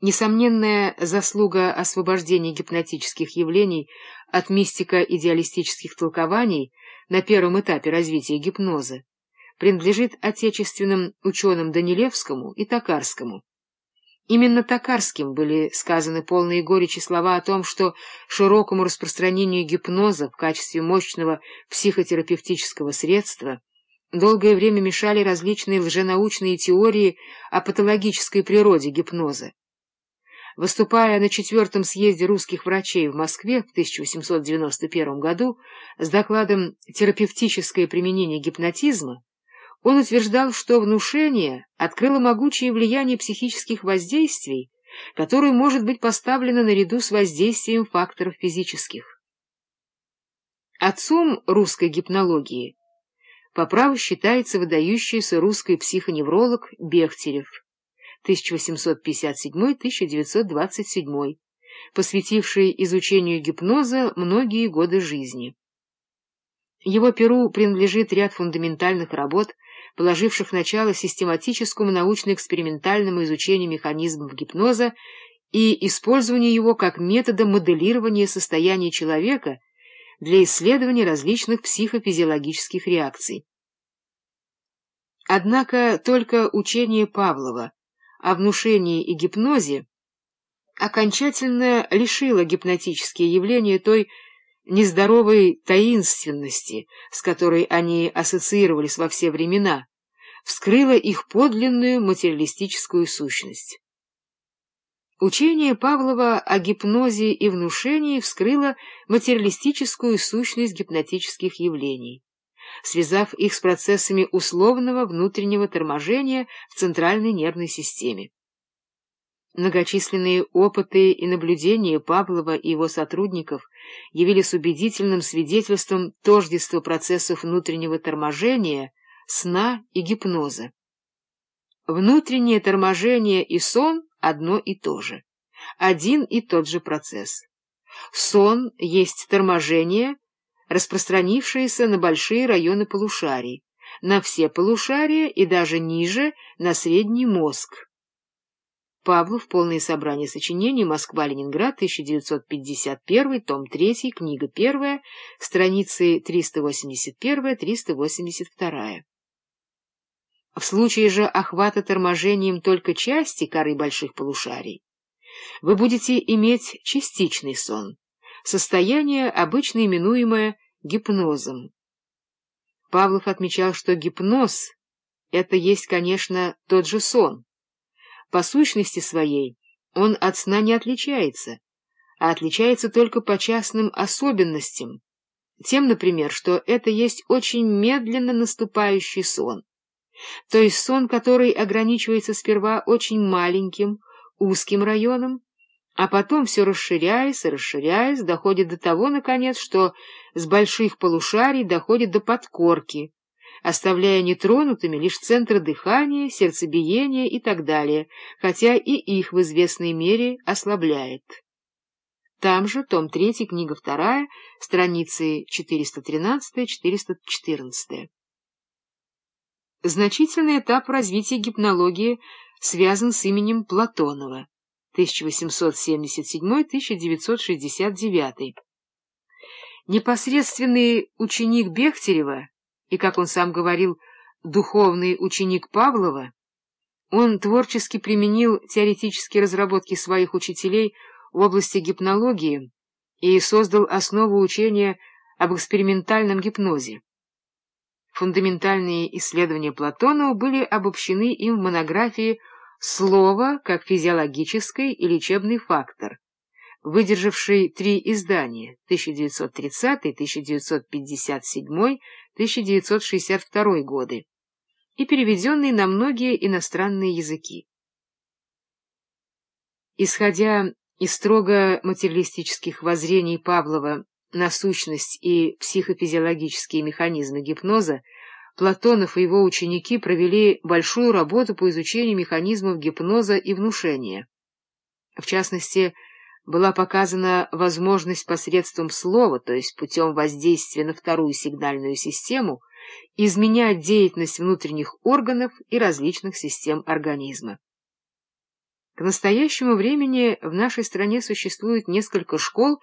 Несомненная заслуга освобождения гипнотических явлений от мистико-идеалистических толкований на первом этапе развития гипноза принадлежит отечественным ученым Данилевскому и Токарскому. Именно Токарским были сказаны полные горечи слова о том, что широкому распространению гипноза в качестве мощного психотерапевтического средства долгое время мешали различные лженаучные теории о патологической природе гипноза. Выступая на четвертом съезде русских врачей в Москве в 1891 году с докладом «Терапевтическое применение гипнотизма», он утверждал, что внушение открыло могучее влияние психических воздействий, которое может быть поставлено наряду с воздействием факторов физических. Отцом русской гипнологии по праву считается выдающийся русский психоневролог Бехтерев. 1857-1927, посвятивший изучению гипноза многие годы жизни. Его перу принадлежит ряд фундаментальных работ, положивших начало систематическому научно-экспериментальному изучению механизмов гипноза и использованию его как метода моделирования состояния человека для исследования различных психофизиологических реакций. Однако только учение Павлова о внушении и гипнозе окончательно лишило гипнотические явления той нездоровой таинственности, с которой они ассоциировались во все времена, вскрыло их подлинную материалистическую сущность. Учение Павлова о гипнозе и внушении вскрыло материалистическую сущность гипнотических явлений связав их с процессами условного внутреннего торможения в центральной нервной системе. Многочисленные опыты и наблюдения Павлова и его сотрудников явились убедительным свидетельством тождества процессов внутреннего торможения, сна и гипноза. Внутреннее торможение и сон — одно и то же, один и тот же процесс. Сон есть торможение — распространившиеся на большие районы полушарий, на все полушария и даже ниже, на средний мозг. Павлов. Полное собрание сочинений. Москва-Ленинград. 1951. Том 3. Книга 1. Страницы 381-382. В случае же охвата торможением только части коры больших полушарий, вы будете иметь частичный сон состояние, обычно именуемое гипнозом. Павлов отмечал, что гипноз — это есть, конечно, тот же сон. По сущности своей он от сна не отличается, а отличается только по частным особенностям, тем, например, что это есть очень медленно наступающий сон, то есть сон, который ограничивается сперва очень маленьким, узким районом, а потом, все расширяясь и расширяясь, доходит до того, наконец, что с больших полушарий доходит до подкорки, оставляя нетронутыми лишь центры дыхания, сердцебиения и так далее, хотя и их в известной мере ослабляет. Там же, том 3, книга 2, страницы 413-414. Значительный этап развития гипнологии связан с именем Платонова. 1877-1969. Непосредственный ученик Бехтерева и, как он сам говорил, духовный ученик Павлова, он творчески применил теоретические разработки своих учителей в области гипнологии и создал основу учения об экспериментальном гипнозе. Фундаментальные исследования Платонова были обобщены им в монографии Слово как физиологический и лечебный фактор, выдержавший три издания 1930, 1957, 1962 годы и переведенный на многие иностранные языки. Исходя из строго материалистических воззрений Павлова на сущность и психофизиологические механизмы гипноза, Платонов и его ученики провели большую работу по изучению механизмов гипноза и внушения. В частности, была показана возможность посредством слова, то есть путем воздействия на вторую сигнальную систему, изменять деятельность внутренних органов и различных систем организма. К настоящему времени в нашей стране существует несколько школ,